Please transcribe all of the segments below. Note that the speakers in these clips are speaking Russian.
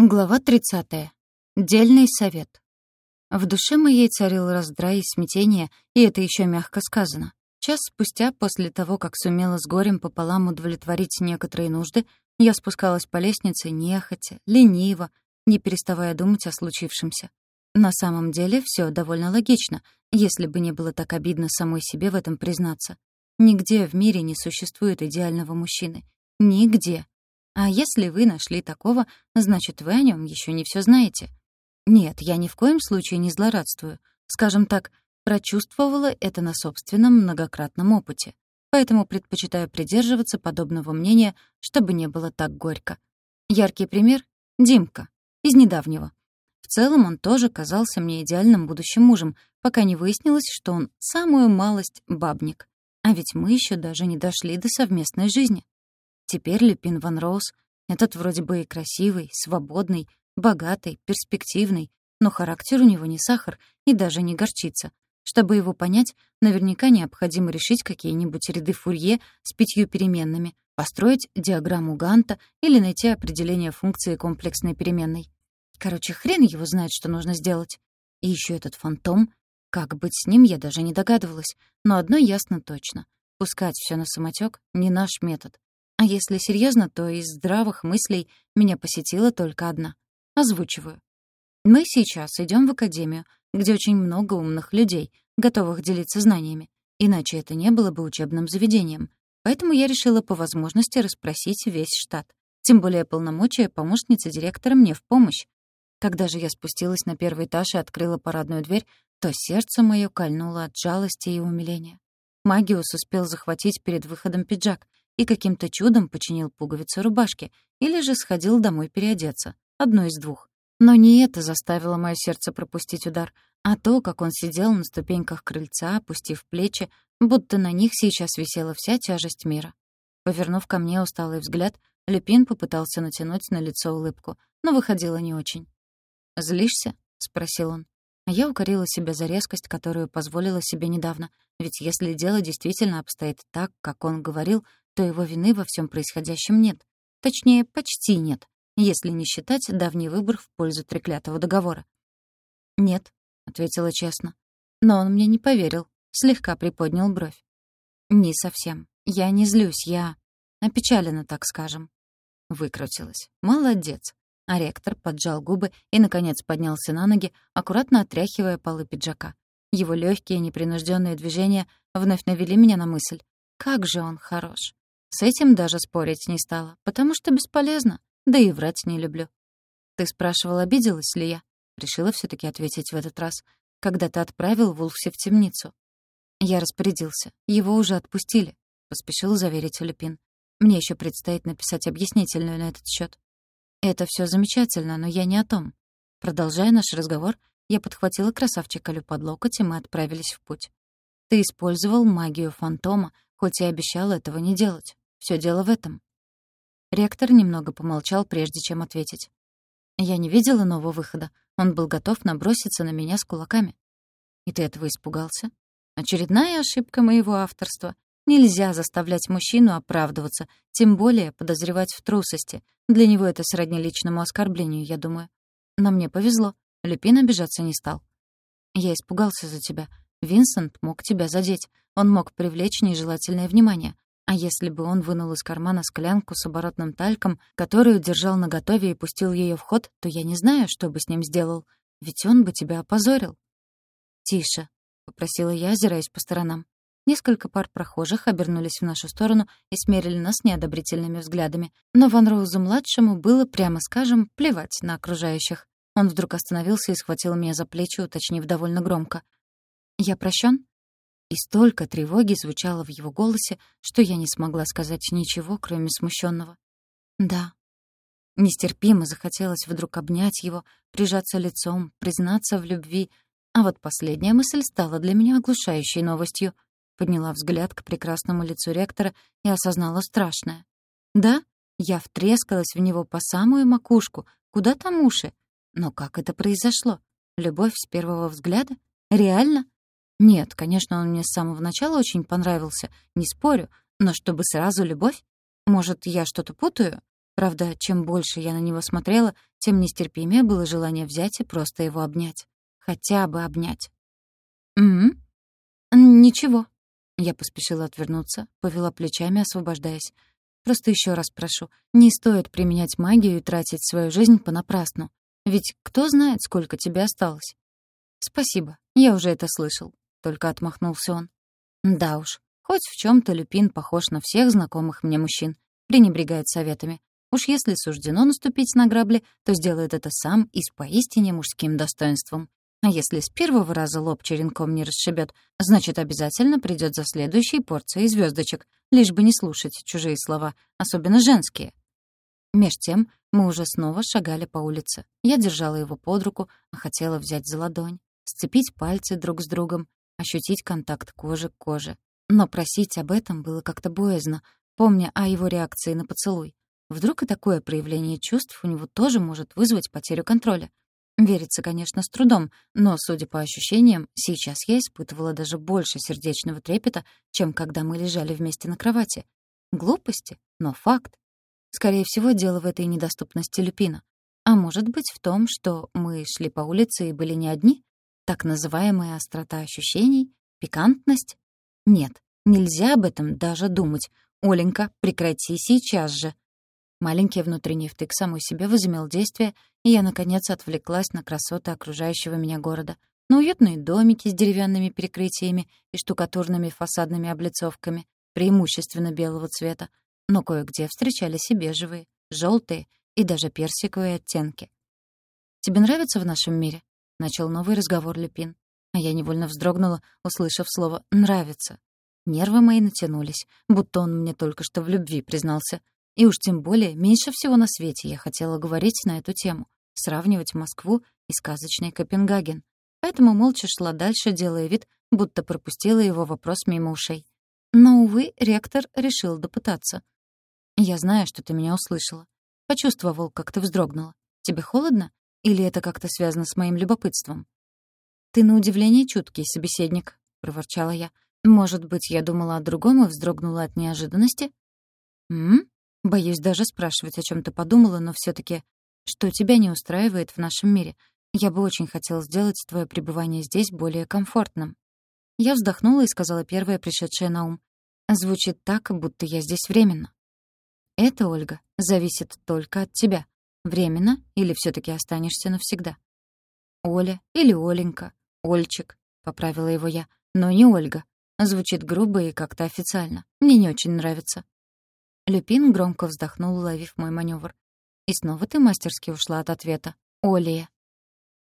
Глава 30. Дельный совет. В душе моей царил раздрай и смятение, и это еще мягко сказано. Час спустя, после того, как сумела с горем пополам удовлетворить некоторые нужды, я спускалась по лестнице нехотя, лениво, не переставая думать о случившемся. На самом деле все довольно логично, если бы не было так обидно самой себе в этом признаться. Нигде в мире не существует идеального мужчины. Нигде. А если вы нашли такого, значит, вы о нем еще не все знаете. Нет, я ни в коем случае не злорадствую. Скажем так, прочувствовала это на собственном многократном опыте. Поэтому предпочитаю придерживаться подобного мнения, чтобы не было так горько. Яркий пример — Димка, из недавнего. В целом он тоже казался мне идеальным будущим мужем, пока не выяснилось, что он самую малость бабник. А ведь мы еще даже не дошли до совместной жизни. Теперь Люпин Ван Роуз, этот вроде бы и красивый, свободный, богатый, перспективный, но характер у него не сахар и даже не горчица. Чтобы его понять, наверняка необходимо решить какие-нибудь ряды Фурье с пятью переменными, построить диаграмму Ганта или найти определение функции комплексной переменной. Короче, хрен его знает, что нужно сделать. И еще этот фантом. Как быть с ним, я даже не догадывалась. Но одно ясно точно. Пускать все на самотек не наш метод. А если серьезно, то из здравых мыслей меня посетила только одна. Озвучиваю. Мы сейчас идем в академию, где очень много умных людей, готовых делиться знаниями. Иначе это не было бы учебным заведением. Поэтому я решила по возможности расспросить весь штат. Тем более полномочия помощницы директора мне в помощь. Когда же я спустилась на первый этаж и открыла парадную дверь, то сердце мое кольнуло от жалости и умиления. Магиус успел захватить перед выходом пиджак, и каким-то чудом починил пуговицы рубашки или же сходил домой переодеться. Одно из двух. Но не это заставило мое сердце пропустить удар, а то, как он сидел на ступеньках крыльца, опустив плечи, будто на них сейчас висела вся тяжесть мира. Повернув ко мне усталый взгляд, Люпин попытался натянуть на лицо улыбку, но выходило не очень. «Злишься?» — спросил он. Я укорила себя за резкость, которую позволила себе недавно, ведь если дело действительно обстоит так, как он говорил, то его вины во всем происходящем нет. Точнее, почти нет, если не считать давний выбор в пользу треклятого договора. «Нет», — ответила честно. Но он мне не поверил, слегка приподнял бровь. «Не совсем. Я не злюсь, я... опечалена, так скажем». Выкрутилась. «Молодец». А ректор поджал губы и, наконец, поднялся на ноги, аккуратно отряхивая полы пиджака. Его легкие непринужденные движения вновь навели меня на мысль. Как же он хорош. С этим даже спорить не стала, потому что бесполезно, да и врать не люблю. «Ты спрашивал, обиделась ли я?» Решила все таки ответить в этот раз. «Когда ты отправил Вулфси в темницу?» Я распорядился. Его уже отпустили, — поспешил заверить Люпин. Мне еще предстоит написать объяснительную на этот счет. Это все замечательно, но я не о том. Продолжая наш разговор, я подхватила красавчика Лю под локоть, и мы отправились в путь. Ты использовал магию фантома, хоть и обещал этого не делать. Все дело в этом». Ректор немного помолчал, прежде чем ответить. «Я не видела нового выхода. Он был готов наброситься на меня с кулаками. И ты этого испугался? Очередная ошибка моего авторства. Нельзя заставлять мужчину оправдываться, тем более подозревать в трусости. Для него это сродни личному оскорблению, я думаю. Но мне повезло. Люпин обижаться не стал. Я испугался за тебя. Винсент мог тебя задеть. Он мог привлечь нежелательное внимание. А если бы он вынул из кармана склянку с оборотным тальком, которую держал наготове и пустил ее в ход, то я не знаю, что бы с ним сделал. Ведь он бы тебя опозорил. «Тише», — попросила я, озираясь по сторонам. Несколько пар прохожих обернулись в нашу сторону и смерили нас неодобрительными взглядами. Но Ван Роузу-младшему было, прямо скажем, плевать на окружающих. Он вдруг остановился и схватил меня за плечи, уточнив довольно громко. «Я прощен?» И столько тревоги звучало в его голосе, что я не смогла сказать ничего, кроме смущенного. «Да». Нестерпимо захотелось вдруг обнять его, прижаться лицом, признаться в любви, а вот последняя мысль стала для меня оглушающей новостью. Подняла взгляд к прекрасному лицу ректора и осознала страшное. «Да, я втрескалась в него по самую макушку, куда там уши. Но как это произошло? Любовь с первого взгляда? Реально?» Нет, конечно, он мне с самого начала очень понравился, не спорю, но чтобы сразу любовь? Может, я что-то путаю? Правда, чем больше я на него смотрела, тем нестерпимее было желание взять и просто его обнять. Хотя бы обнять. «М-м? Ничего». Я поспешила отвернуться, повела плечами, освобождаясь. «Просто еще раз прошу, не стоит применять магию и тратить свою жизнь понапрасну. Ведь кто знает, сколько тебе осталось?» «Спасибо, я уже это слышал», — только отмахнулся он. «Да уж, хоть в чем то Люпин похож на всех знакомых мне мужчин, пренебрегает советами. Уж если суждено наступить на грабли, то сделает это сам и с поистине мужским достоинством. А если с первого раза лоб черенком не расшибет, значит, обязательно придет за следующей порцией звездочек, лишь бы не слушать чужие слова, особенно женские. Меж тем мы уже снова шагали по улице. Я держала его под руку, а хотела взять за ладонь, сцепить пальцы друг с другом, ощутить контакт кожи к коже. Но просить об этом было как-то боязно, помня о его реакции на поцелуй. Вдруг и такое проявление чувств у него тоже может вызвать потерю контроля. Верится, конечно, с трудом, но, судя по ощущениям, сейчас я испытывала даже больше сердечного трепета, чем когда мы лежали вместе на кровати. Глупости, но факт. Скорее всего, дело в этой недоступности люпина. А может быть в том, что мы шли по улице и были не одни? Так называемая острота ощущений? Пикантность? Нет, нельзя об этом даже думать. Оленька, прекрати сейчас же. Маленький внутренний втык самой себе возымел действие, и я, наконец, отвлеклась на красоты окружающего меня города, на уютные домики с деревянными перекрытиями и штукатурными фасадными облицовками, преимущественно белого цвета, но кое-где встречались и бежевые, желтые и даже персиковые оттенки. «Тебе нравится в нашем мире?» — начал новый разговор Люпин. А я невольно вздрогнула, услышав слово «нравится». Нервы мои натянулись, будто он мне только что в любви признался — и уж тем более меньше всего на свете я хотела говорить на эту тему, сравнивать Москву и сказочный Копенгаген. Поэтому молча шла дальше, делая вид, будто пропустила его вопрос мимо ушей. Но, увы, ректор решил допытаться. «Я знаю, что ты меня услышала. Почувствовал, как ты вздрогнула. Тебе холодно? Или это как-то связано с моим любопытством?» «Ты на удивление чуткий собеседник», — проворчала я. «Может быть, я думала о другом и вздрогнула от неожиданности?» «М? Боюсь даже спрашивать, о чем ты подумала, но все таки что тебя не устраивает в нашем мире? Я бы очень хотела сделать твое пребывание здесь более комфортным. Я вздохнула и сказала первое пришедшее на ум. Звучит так, будто я здесь временно. Это, Ольга, зависит только от тебя. Временно или все таки останешься навсегда? Оля или Оленька, Ольчик, поправила его я, но не Ольга. Звучит грубо и как-то официально. Мне не очень нравится. Люпин громко вздохнул, уловив мой маневр. «И снова ты мастерски ушла от ответа. Олия».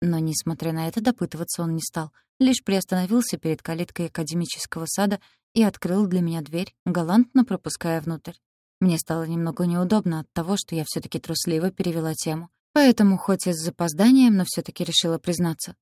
Но, несмотря на это, допытываться он не стал, лишь приостановился перед калиткой академического сада и открыл для меня дверь, галантно пропуская внутрь. Мне стало немного неудобно от того, что я все таки трусливо перевела тему. Поэтому, хоть и с запозданием, но все таки решила признаться.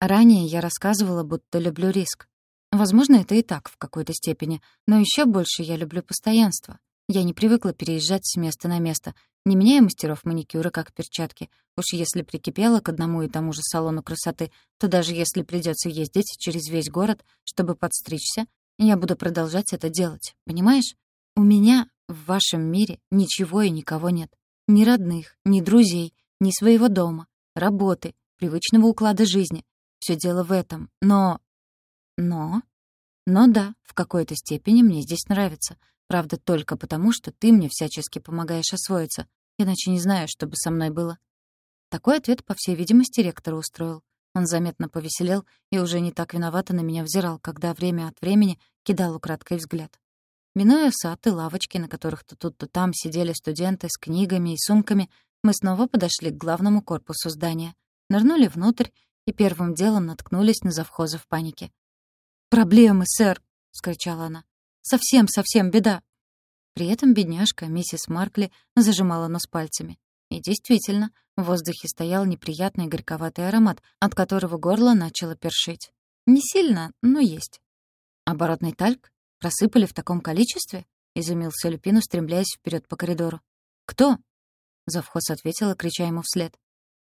Ранее я рассказывала, будто люблю риск. Возможно, это и так в какой-то степени, но еще больше я люблю постоянство. Я не привыкла переезжать с места на место, не меняя мастеров маникюра как перчатки. Уж если прикипела к одному и тому же салону красоты, то даже если придется ездить через весь город, чтобы подстричься, я буду продолжать это делать, понимаешь? У меня в вашем мире ничего и никого нет. Ни родных, ни друзей, ни своего дома, работы, привычного уклада жизни. Все дело в этом. Но... Но... Но да, в какой-то степени мне здесь нравится — Правда, только потому, что ты мне всячески помогаешь освоиться, иначе не знаю, что бы со мной было». Такой ответ, по всей видимости, ректора устроил. Он заметно повеселел и уже не так виновато на меня взирал, когда время от времени кидал украдкой взгляд. Минуя сад и лавочки, на которых то тут, то там сидели студенты с книгами и сумками, мы снова подошли к главному корпусу здания, нырнули внутрь и первым делом наткнулись на завхоза в панике. «Проблемы, сэр!» — скричала она. Совсем-совсем беда!» При этом бедняжка, миссис Маркли, зажимала нос пальцами. И действительно, в воздухе стоял неприятный горьковатый аромат, от которого горло начало першить. Не сильно, но есть. «Оборотный тальк? Просыпали в таком количестве?» — изумился Люпин, устремляясь вперед по коридору. «Кто?» — завхоз ответила, крича ему вслед.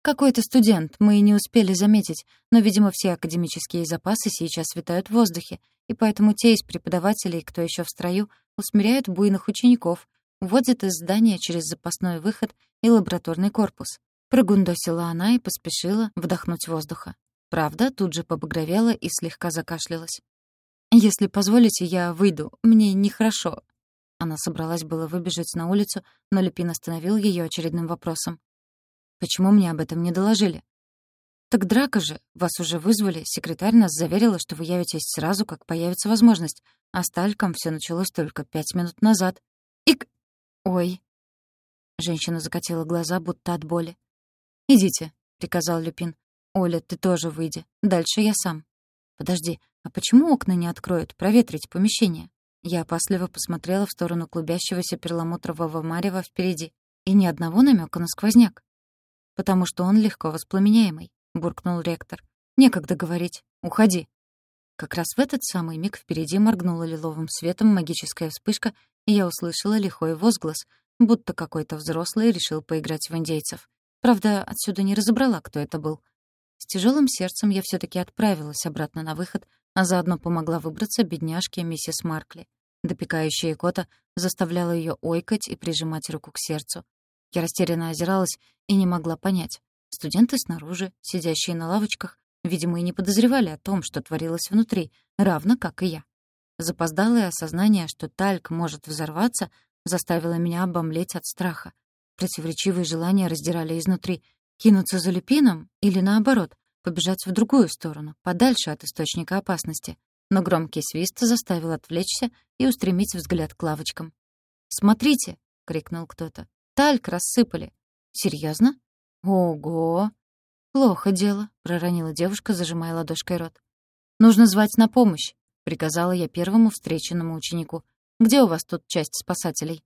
«Какой-то студент, мы и не успели заметить, но, видимо, все академические запасы сейчас витают в воздухе, и поэтому те из преподавателей, кто еще в строю, усмиряют буйных учеников, уводит из здания через запасной выход и лабораторный корпус. Прогундосила она и поспешила вдохнуть воздуха. Правда, тут же побагровела и слегка закашлялась. «Если позволите, я выйду. Мне нехорошо». Она собралась было выбежать на улицу, но Люпин остановил ее очередным вопросом. «Почему мне об этом не доложили?» «Так драка же. Вас уже вызвали. Секретарь нас заверила, что вы явитесь сразу, как появится возможность. А с Тальком всё началось только пять минут назад. Ик! Ой!» Женщина закатила глаза, будто от боли. «Идите», — приказал Люпин. «Оля, ты тоже выйди. Дальше я сам». «Подожди, а почему окна не откроют? Проветрить помещение?» Я опасливо посмотрела в сторону клубящегося перламутрового марева впереди. И ни одного намека на сквозняк. «Потому что он легко воспламеняемый», — буркнул ректор. «Некогда говорить. Уходи». Как раз в этот самый миг впереди моргнула лиловым светом магическая вспышка, и я услышала лихой возглас, будто какой-то взрослый решил поиграть в индейцев. Правда, отсюда не разобрала, кто это был. С тяжелым сердцем я все таки отправилась обратно на выход, а заодно помогла выбраться бедняжке миссис Маркли. Допекающая икота заставляла ее ойкать и прижимать руку к сердцу. Я растерянно озиралась и не могла понять. Студенты снаружи, сидящие на лавочках, видимо, и не подозревали о том, что творилось внутри, равно как и я. Запоздалое осознание, что тальк может взорваться, заставило меня обомлеть от страха. Противоречивые желания раздирали изнутри. Кинуться за люпином или, наоборот, побежать в другую сторону, подальше от источника опасности. Но громкий свист заставил отвлечься и устремить взгляд к лавочкам. «Смотрите!» — крикнул кто-то. «Тальк рассыпали!» «Серьезно? Ого!» «Плохо дело», — проронила девушка, зажимая ладошкой рот. «Нужно звать на помощь», — приказала я первому встреченному ученику. «Где у вас тут часть спасателей?»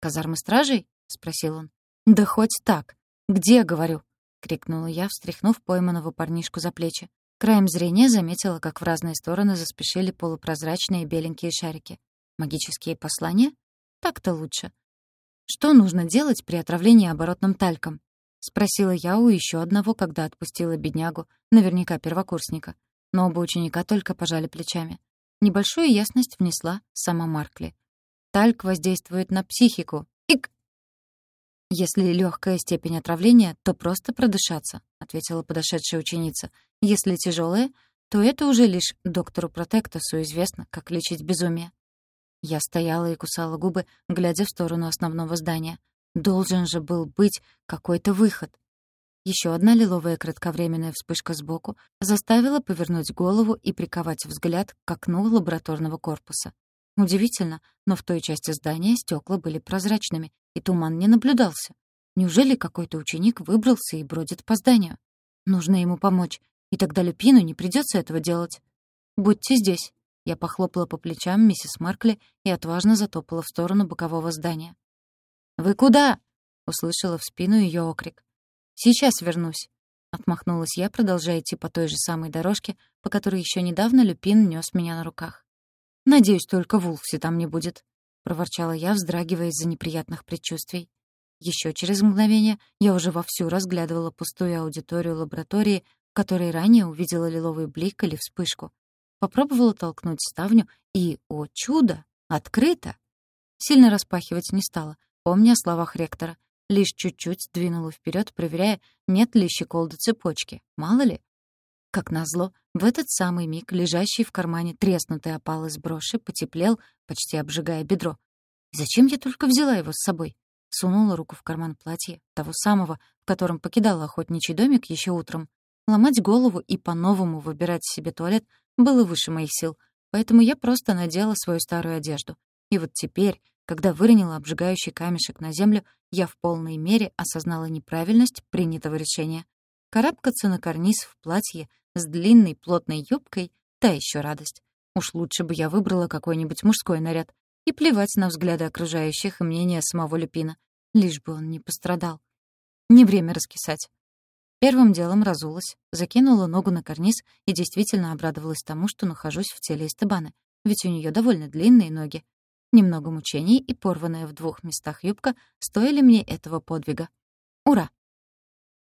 «Казармы стражей?» — спросил он. «Да хоть так. Где, говорю?» — крикнула я, встряхнув пойманного парнишку за плечи. Краем зрения заметила, как в разные стороны заспешили полупрозрачные беленькие шарики. Магические послания? Так-то лучше. Что нужно делать при отравлении оборотным тальком? Спросила я у еще одного, когда отпустила беднягу, наверняка первокурсника. Но оба ученика только пожали плечами. Небольшую ясность внесла сама Маркли. Тальк воздействует на психику. «Если легкая степень отравления, то просто продышаться», — ответила подошедшая ученица. «Если тяжелая, то это уже лишь доктору Протектосу известно, как лечить безумие». Я стояла и кусала губы, глядя в сторону основного здания. Должен же был быть какой-то выход. Еще одна лиловая кратковременная вспышка сбоку заставила повернуть голову и приковать взгляд к окну лабораторного корпуса. Удивительно, но в той части здания стекла были прозрачными, и туман не наблюдался. Неужели какой-то ученик выбрался и бродит по зданию? Нужно ему помочь, и тогда Люпину не придется этого делать. «Будьте здесь». Я похлопала по плечам миссис Маркли и отважно затопала в сторону бокового здания. «Вы куда?» — услышала в спину ее окрик. «Сейчас вернусь», — отмахнулась я, продолжая идти по той же самой дорожке, по которой еще недавно Люпин нес меня на руках. «Надеюсь, только Вулфси там не будет», — проворчала я, вздрагивая из-за неприятных предчувствий. Еще через мгновение я уже вовсю разглядывала пустую аудиторию лаборатории, в которой ранее увидела лиловый блик или вспышку. Попробовала толкнуть ставню и, о чудо, открыто! Сильно распахивать не стала, помня о словах ректора. Лишь чуть-чуть двинула вперед, проверяя, нет ли щеколды цепочки. Мало ли. Как назло, в этот самый миг лежащий в кармане треснутый опал из броши потеплел, почти обжигая бедро. Зачем я только взяла его с собой? Сунула руку в карман платья, того самого, в котором покидала охотничий домик еще утром. Ломать голову и по-новому выбирать себе туалет было выше моих сил, поэтому я просто надела свою старую одежду. И вот теперь, когда выронила обжигающий камешек на землю, я в полной мере осознала неправильность принятого решения. Карабкаться на карниз в платье с длинной плотной юбкой — та еще радость. Уж лучше бы я выбрала какой-нибудь мужской наряд. И плевать на взгляды окружающих и мнение самого Люпина. Лишь бы он не пострадал. Не время раскисать. Первым делом разулась, закинула ногу на карниз и действительно обрадовалась тому, что нахожусь в теле Эстебаны, ведь у нее довольно длинные ноги. Немного мучений и порванная в двух местах юбка стоили мне этого подвига. Ура!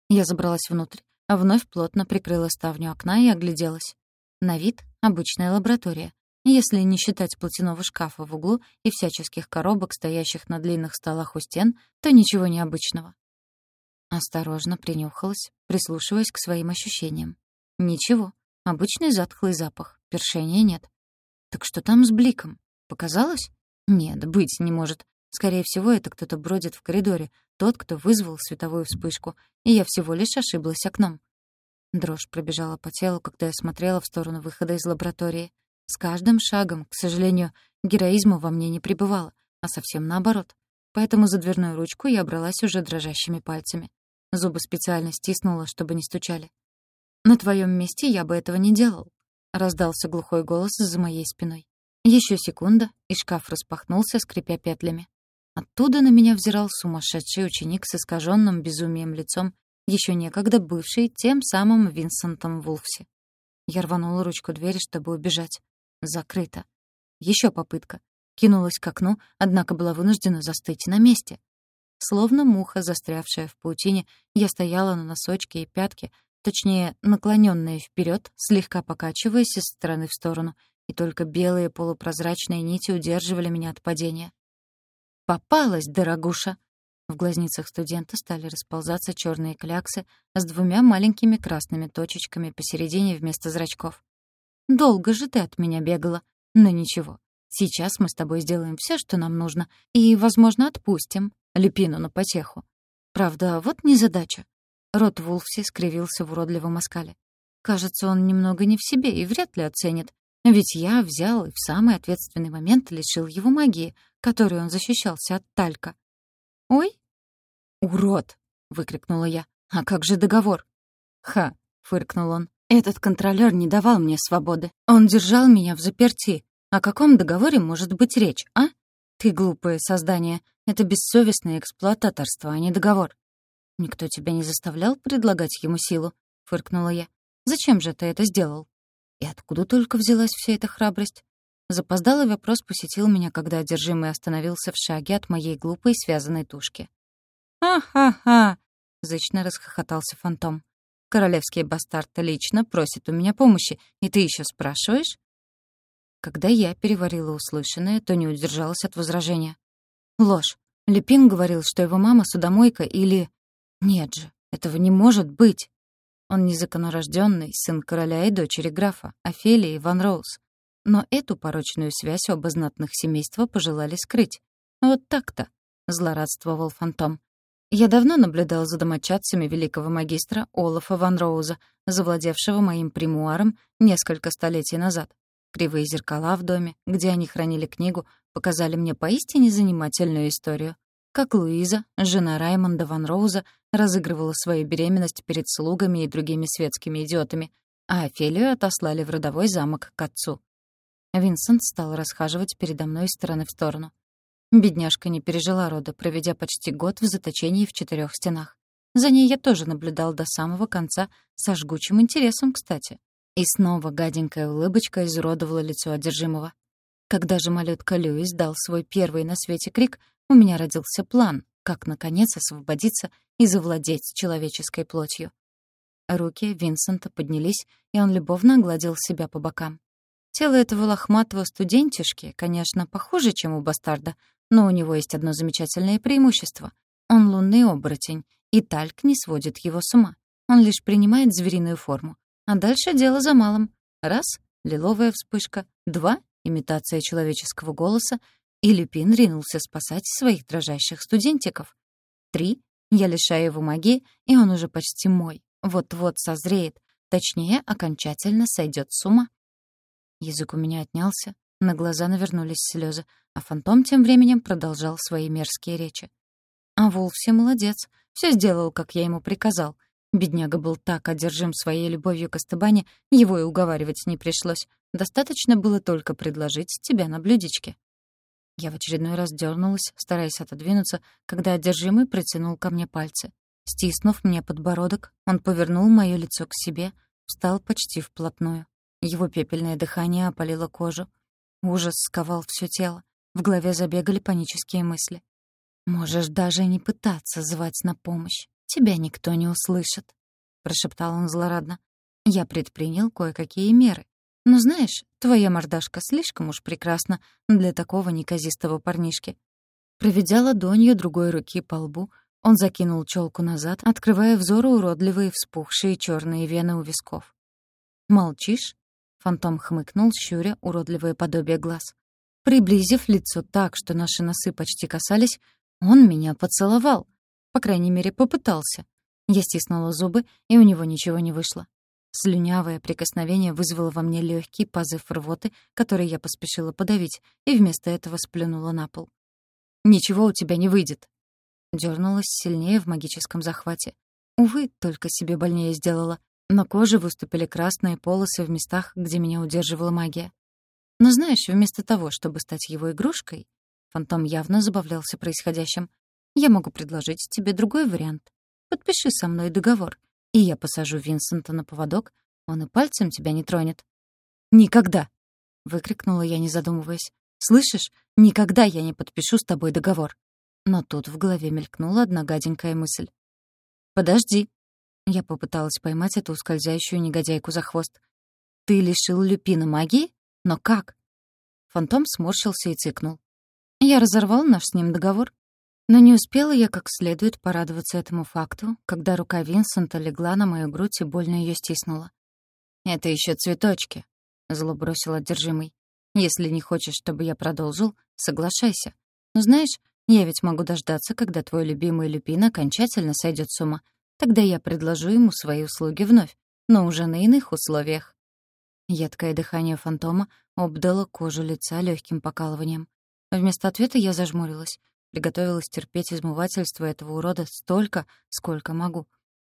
Я забралась внутрь, вновь плотно прикрыла ставню окна и огляделась. На вид — обычная лаборатория. Если не считать платяного шкафа в углу и всяческих коробок, стоящих на длинных столах у стен, то ничего необычного. Осторожно принюхалась, прислушиваясь к своим ощущениям. Ничего, обычный затхлый запах, першения нет. Так что там с бликом? Показалось? Нет, быть не может. Скорее всего, это кто-то бродит в коридоре, тот, кто вызвал световую вспышку, и я всего лишь ошиблась окном. Дрожь пробежала по телу, когда я смотрела в сторону выхода из лаборатории. С каждым шагом, к сожалению, героизма во мне не пребывало, а совсем наоборот. Поэтому за дверную ручку я бралась уже дрожащими пальцами. Зубы специально стиснула, чтобы не стучали. «На твоем месте я бы этого не делал», — раздался глухой голос за моей спиной. Еще секунда, и шкаф распахнулся, скрипя петлями. Оттуда на меня взирал сумасшедший ученик с искаженным безумием лицом, еще некогда бывший тем самым Винсентом Вулфси. Я рванула ручку двери, чтобы убежать. Закрыто. Еще попытка. Кинулась к окну, однако была вынуждена застыть на месте. Словно муха, застрявшая в паутине, я стояла на носочке и пятке, точнее, наклоненная вперед, слегка покачиваясь из стороны в сторону, и только белые полупрозрачные нити удерживали меня от падения. «Попалась, дорогуша!» В глазницах студента стали расползаться черные кляксы с двумя маленькими красными точечками посередине вместо зрачков. Долго же ты от меня бегала. Но ничего. Сейчас мы с тобой сделаем все, что нам нужно, и, возможно, отпустим Люпину на потеху. Правда, вот незадача. Рот Вулфси скривился в уродливом оскале. Кажется, он немного не в себе и вряд ли оценит. Ведь я взял и в самый ответственный момент лишил его магии, которой он защищался от Талька. «Ой!» «Урод!» — выкрикнула я. «А как же договор?» «Ха!» — фыркнул он. Этот контролёр не давал мне свободы. Он держал меня в заперти. О каком договоре может быть речь, а? Ты глупое создание. Это бессовестное эксплуататорство, а не договор. Никто тебя не заставлял предлагать ему силу, фыркнула я. Зачем же ты это сделал? И откуда только взялась вся эта храбрость? Запоздалый вопрос посетил меня, когда одержимый остановился в шаге от моей глупой связанной тушки. «Ха-ха-ха!» — зычно расхохотался фантом. Королевский бастард лично просит у меня помощи, и ты еще спрашиваешь?» Когда я переварила услышанное, то не удержалась от возражения. «Ложь. Лепин говорил, что его мама судомойка или... Нет же, этого не может быть. Он незаконорожденный сын короля и дочери графа, Офелии Ван Роуз. Но эту порочную связь оба знатных семейства пожелали скрыть. Вот так-то, злорадствовал фантом. Я давно наблюдал за домочадцами великого магистра Олафа ван Роуза, завладевшего моим примуаром несколько столетий назад. Кривые зеркала в доме, где они хранили книгу, показали мне поистине занимательную историю. Как Луиза, жена Раймонда ван Роуза, разыгрывала свою беременность перед слугами и другими светскими идиотами, а Офелию отослали в родовой замок к отцу. Винсент стал расхаживать передо мной из стороны в сторону. Бедняжка не пережила рода, проведя почти год в заточении в четырех стенах. За ней я тоже наблюдал до самого конца, со жгучим интересом, кстати. И снова гаденькая улыбочка изуродовала лицо одержимого. Когда же малютка Льюис дал свой первый на свете крик, у меня родился план, как, наконец, освободиться и завладеть человеческой плотью. Руки Винсента поднялись, и он любовно огладил себя по бокам. Тело этого лохматого студентишки, конечно, похуже, чем у бастарда, но у него есть одно замечательное преимущество. Он лунный оборотень, и Тальк не сводит его с ума. Он лишь принимает звериную форму. А дальше дело за малым. Раз — лиловая вспышка. Два — имитация человеческого голоса. И Люпин ринулся спасать своих дрожащих студентиков. Три — я лишаю его магии, и он уже почти мой. Вот-вот созреет. Точнее, окончательно сойдет с ума. Язык у меня отнялся, на глаза навернулись слезы, а фантом тем временем продолжал свои мерзкие речи. А Вулфси молодец, все сделал, как я ему приказал. Бедняга был так одержим своей любовью к Эстебане, его и уговаривать не пришлось. Достаточно было только предложить тебя на блюдечке. Я в очередной раз дернулась, стараясь отодвинуться, когда одержимый протянул ко мне пальцы. Стиснув мне подбородок, он повернул мое лицо к себе, встал почти вплотную. Его пепельное дыхание опалило кожу, Ужас сковал все тело. В голове забегали панические мысли. «Можешь даже не пытаться звать на помощь. Тебя никто не услышит», — прошептал он злорадно. Я предпринял кое-какие меры. Но знаешь, твоя мордашка слишком уж прекрасна для такого неказистого парнишки». Проведя ладонью другой руки по лбу, он закинул челку назад, открывая взору уродливые вспухшие черные вены у висков. «Молчишь?» — фантом хмыкнул, щуря уродливое подобие глаз. Приблизив лицо так, что наши носы почти касались, он меня поцеловал. По крайней мере, попытался. Я стиснула зубы, и у него ничего не вышло. Слюнявое прикосновение вызвало во мне легкий позыв рвоты, который я поспешила подавить, и вместо этого сплюнула на пол. «Ничего у тебя не выйдет», Дёрнулась сильнее в магическом захвате. Увы, только себе больнее сделала. На коже выступили красные полосы в местах, где меня удерживала магия. Но знаешь, вместо того, чтобы стать его игрушкой, фантом явно забавлялся происходящим, я могу предложить тебе другой вариант. Подпиши со мной договор, и я посажу Винсента на поводок, он и пальцем тебя не тронет. «Никогда!» — выкрикнула я, не задумываясь. «Слышишь? Никогда я не подпишу с тобой договор!» Но тут в голове мелькнула одна гаденькая мысль. «Подожди». Я попыталась поймать эту ускользающую негодяйку за хвост. «Ты лишил Люпина магии? Но как?» Фантом сморщился и цыкнул. Я разорвал наш с ним договор. Но не успела я как следует порадоваться этому факту, когда рука Винсента легла на мою грудь и больно ее стиснула. «Это еще цветочки», — зло бросил одержимый. «Если не хочешь, чтобы я продолжил, соглашайся. Но знаешь, я ведь могу дождаться, когда твой любимый люпин окончательно сойдет с ума. Тогда я предложу ему свои услуги вновь, но уже на иных условиях. Едкое дыхание фантома обдало кожу лица легким покалыванием. Вместо ответа я зажмурилась, приготовилась терпеть измывательство этого урода столько, сколько могу.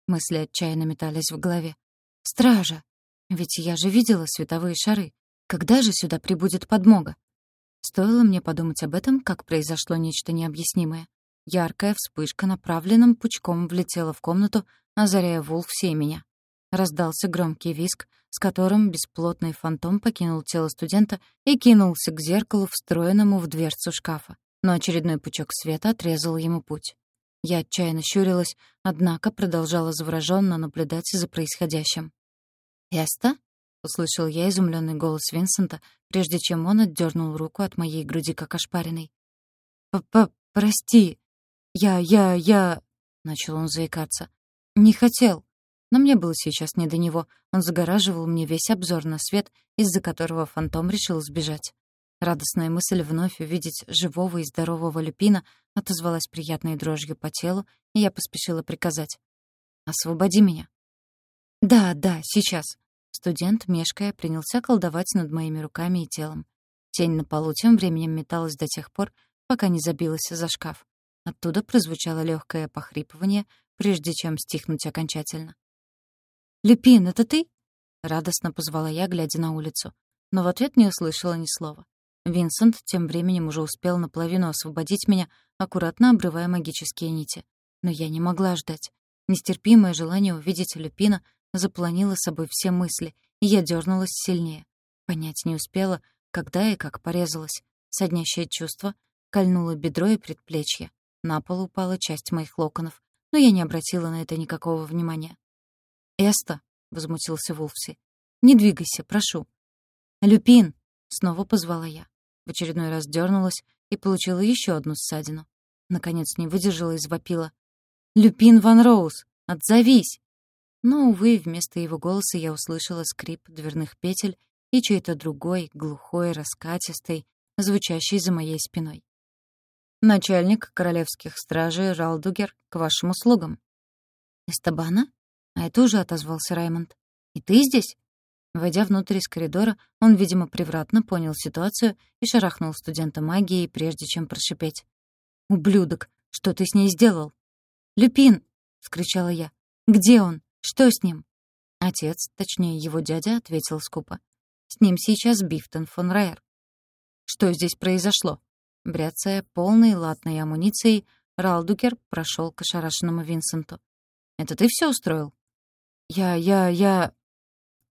Мысли отчаянно метались в голове. «Стража! Ведь я же видела световые шары. Когда же сюда прибудет подмога?» Стоило мне подумать об этом, как произошло нечто необъяснимое. Яркая вспышка направленным пучком влетела в комнату, озаряя Вулфси и меня. Раздался громкий виск, с которым бесплотный фантом покинул тело студента и кинулся к зеркалу, встроенному в дверцу шкафа. Но очередной пучок света отрезал ему путь. Я отчаянно щурилась, однако продолжала завороженно наблюдать за происходящим. «Эста?» — услышал я изумленный голос Винсента, прежде чем он отдернул руку от моей груди как ошпаренной. «П-п-прости, я, я, я...» — начал он заикаться. «Не хотел». Но мне было сейчас не до него. Он загораживал мне весь обзор на свет, из-за которого фантом решил сбежать. Радостная мысль вновь увидеть живого и здорового люпина отозвалась приятной дрожью по телу, и я поспешила приказать. «Освободи меня». «Да, да, сейчас», Студент, мешкая, принялся колдовать над моими руками и телом. Тень на полу тем временем металась до тех пор, пока не забилась за шкаф. Оттуда прозвучало легкое похрипывание, прежде чем стихнуть окончательно. «Люпин, это ты?» — радостно позвала я, глядя на улицу. Но в ответ не услышала ни слова. Винсент тем временем уже успел наполовину освободить меня, аккуратно обрывая магические нити. Но я не могла ждать. Нестерпимое желание увидеть Люпина запланила собой все мысли, и я дернулась сильнее. Понять не успела, когда и как порезалась. Соднящее чувство кольнуло бедро и предплечье. На пол упала часть моих локонов, но я не обратила на это никакого внимания. «Эста!» — возмутился Вулфси. «Не двигайся, прошу». «Люпин!» — снова позвала я. В очередной раз дернулась и получила еще одну ссадину. Наконец не выдержала и завопила. «Люпин Ван Роуз! Отзовись!» Но, увы, вместо его голоса я услышала скрип дверных петель и чей-то другой, глухой, раскатистый, звучащий за моей спиной. «Начальник королевских стражей Ралдугер к вашим услугам». «Эстабана?» А это уже отозвался Раймонд. «И ты здесь?» Войдя внутрь из коридора, он, видимо, превратно понял ситуацию и шарахнул студента магией, прежде чем прошипеть. «Ублюдок! Что ты с ней сделал?» «Люпин!» — вскричала я. «Где он?» «Что с ним?» Отец, точнее его дядя, ответил скупо. «С ним сейчас Бифтон фон Райер». «Что здесь произошло?» Бряцая полной латной амуницией, Ралдукер прошел к ошарашенному Винсенту. «Это ты все устроил?» «Я, я, я...»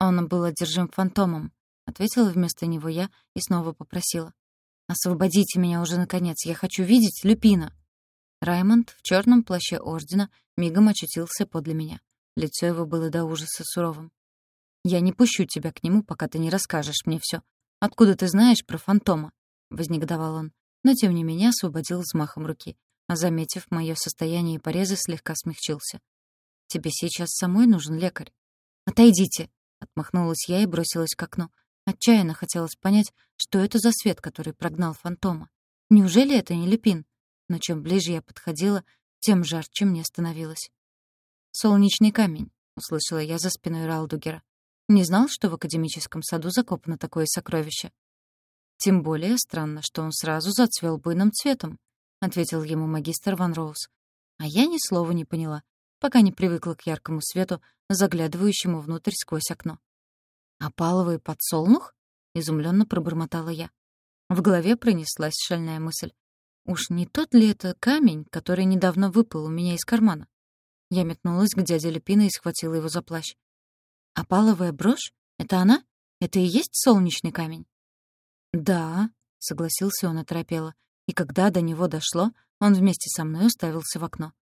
Он был одержим фантомом. Ответила вместо него я и снова попросила. «Освободите меня уже, наконец, я хочу видеть Люпина!» Раймонд в черном плаще Ордена мигом очутился подле меня. Лицо его было до ужаса суровым. «Я не пущу тебя к нему, пока ты не расскажешь мне все. Откуда ты знаешь про фантома?» — вознегодовал он, но тем не менее освободил взмахом руки, а, заметив мое состояние и порезы, слегка смягчился. «Тебе сейчас самой нужен лекарь?» «Отойдите!» — отмахнулась я и бросилась к окну. Отчаянно хотелось понять, что это за свет, который прогнал фантома. Неужели это не Лепин? Но чем ближе я подходила, тем жарче мне становилось. «Солнечный камень», — услышала я за спиной Ралдугера. «Не знал, что в академическом саду закопано такое сокровище». «Тем более странно, что он сразу зацвел буйным цветом», — ответил ему магистр Ван Роуз. А я ни слова не поняла, пока не привыкла к яркому свету, заглядывающему внутрь сквозь окно. «Опаловый подсолнух?» — изумленно пробормотала я. В голове пронеслась шальная мысль. Уж не тот ли это камень, который недавно выпал у меня из кармана? Я метнулась к дяде Лепина и схватила его за плащ. «Опаловая брошь? Это она? Это и есть солнечный камень?» «Да», — согласился он оторопело, и когда до него дошло, он вместе со мной уставился в окно.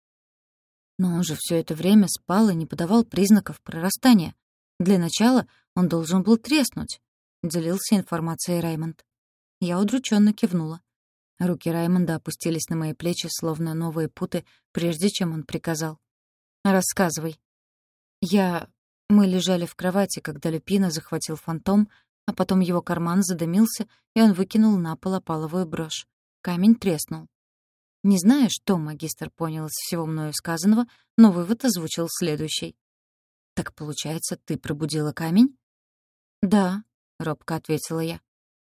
Но он же все это время спал и не подавал признаков прорастания. Для начала он должен был треснуть, — делился информацией Раймонд. Я удрученно кивнула. Руки Раймонда опустились на мои плечи, словно новые путы, прежде чем он приказал. «Рассказывай». «Я...» Мы лежали в кровати, когда Люпина захватил фантом, а потом его карман задымился, и он выкинул на пол опаловую брошь. Камень треснул. Не знаю, что магистр понял из всего мною сказанного, но вывод озвучил следующий. «Так, получается, ты пробудила камень?» «Да», — робко ответила я.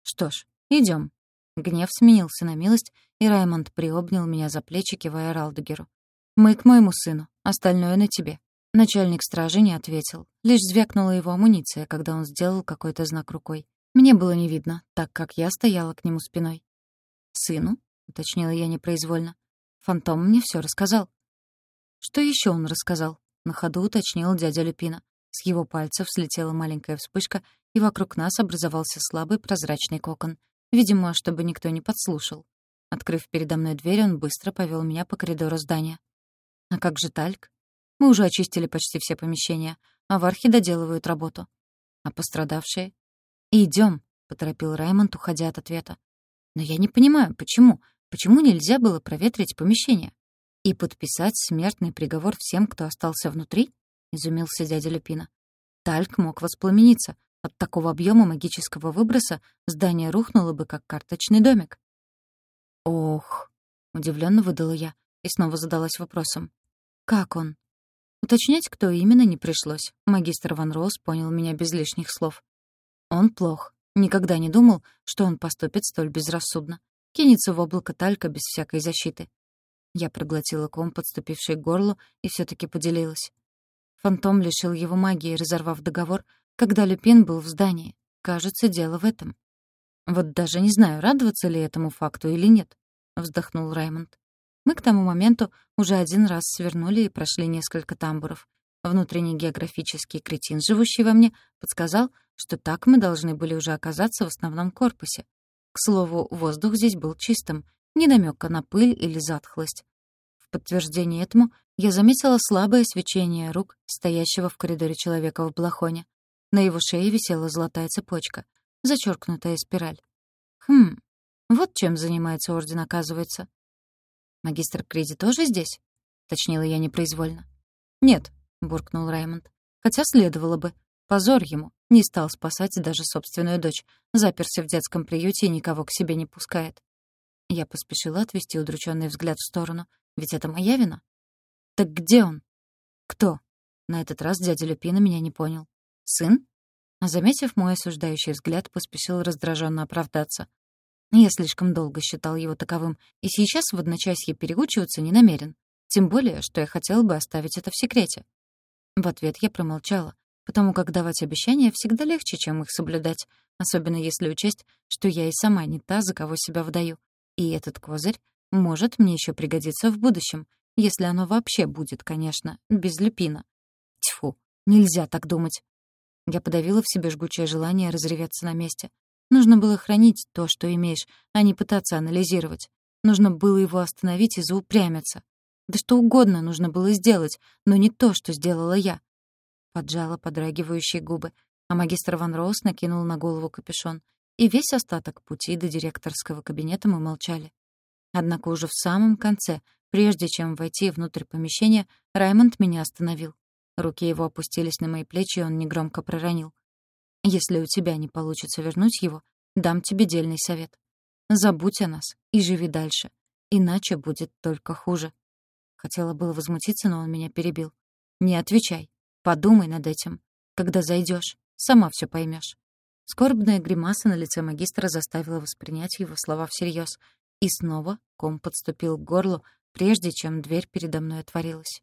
«Что ж, идем. Гнев сменился на милость, и Раймонд приобнял меня за плечи, кивая Ралдугеру. «Мы к моему сыну, остальное на тебе». Начальник стражи не ответил. Лишь звякнула его амуниция, когда он сделал какой-то знак рукой. Мне было не видно, так как я стояла к нему спиной. «Сыну?» — уточнила я непроизвольно. «Фантом мне все рассказал». «Что еще он рассказал?» — на ходу уточнил дядя Люпина. С его пальцев слетела маленькая вспышка, и вокруг нас образовался слабый прозрачный кокон. Видимо, чтобы никто не подслушал. Открыв передо мной дверь, он быстро повел меня по коридору здания. «А как же Тальк? Мы уже очистили почти все помещения, а в архе доделывают работу. А пострадавшие? Идем, поторопил Раймонд, уходя от ответа. Но я не понимаю, почему? Почему нельзя было проветрить помещение? И подписать смертный приговор всем, кто остался внутри? Изумился дядя Люпина. Тальк мог воспламениться. От такого объема магического выброса здание рухнуло бы, как карточный домик. «Ох!» — удивленно выдала я и снова задалась вопросом. «Как он?» Уточнять, кто именно, не пришлось. Магистр Ван Роуз понял меня без лишних слов. Он плох. Никогда не думал, что он поступит столь безрассудно. Кинется в облако талька без всякой защиты. Я проглотила ком, подступивший к горлу, и все таки поделилась. Фантом лишил его магии, разорвав договор, когда Люпин был в здании. Кажется, дело в этом. Вот даже не знаю, радоваться ли этому факту или нет, — вздохнул Раймонд. Мы к тому моменту уже один раз свернули и прошли несколько тамбуров. Внутренний географический кретин, живущий во мне, подсказал, что так мы должны были уже оказаться в основном корпусе. К слову, воздух здесь был чистым, не намека на пыль или затхлость. В подтверждение этому я заметила слабое свечение рук стоящего в коридоре человека в балахоне. На его шее висела золотая цепочка, зачеркнутая спираль. Хм, вот чем занимается орден, оказывается. «Магистр Криди тоже здесь?» — точнила я непроизвольно. «Нет», — буркнул Раймонд. «Хотя следовало бы. Позор ему. Не стал спасать даже собственную дочь. Заперся в детском приюте и никого к себе не пускает». Я поспешила отвести удрученный взгляд в сторону. «Ведь это моя вина?» «Так где он?» «Кто?» На этот раз дядя Люпина меня не понял. «Сын?» Заметив мой осуждающий взгляд, поспешил раздраженно оправдаться. Я слишком долго считал его таковым, и сейчас в одночасье переучиваться не намерен. Тем более, что я хотел бы оставить это в секрете. В ответ я промолчала, потому как давать обещания всегда легче, чем их соблюдать, особенно если учесть, что я и сама не та, за кого себя выдаю. И этот козырь может мне еще пригодиться в будущем, если оно вообще будет, конечно, без люпина. Тьфу, нельзя так думать. Я подавила в себе жгучее желание разреветься на месте. Нужно было хранить то, что имеешь, а не пытаться анализировать. Нужно было его остановить и заупрямиться. Да что угодно нужно было сделать, но не то, что сделала я. Поджала подрагивающие губы, а магистр Ван Роуз накинул на голову капюшон. И весь остаток пути до директорского кабинета мы молчали. Однако уже в самом конце, прежде чем войти внутрь помещения, Раймонд меня остановил. Руки его опустились на мои плечи, и он негромко проронил. «Если у тебя не получится вернуть его, дам тебе дельный совет. Забудь о нас и живи дальше. Иначе будет только хуже». Хотела было возмутиться, но он меня перебил. «Не отвечай. Подумай над этим. Когда зайдешь, сама все поймешь. Скорбная гримаса на лице магистра заставила воспринять его слова всерьез. И снова ком подступил к горлу, прежде чем дверь передо мной отворилась.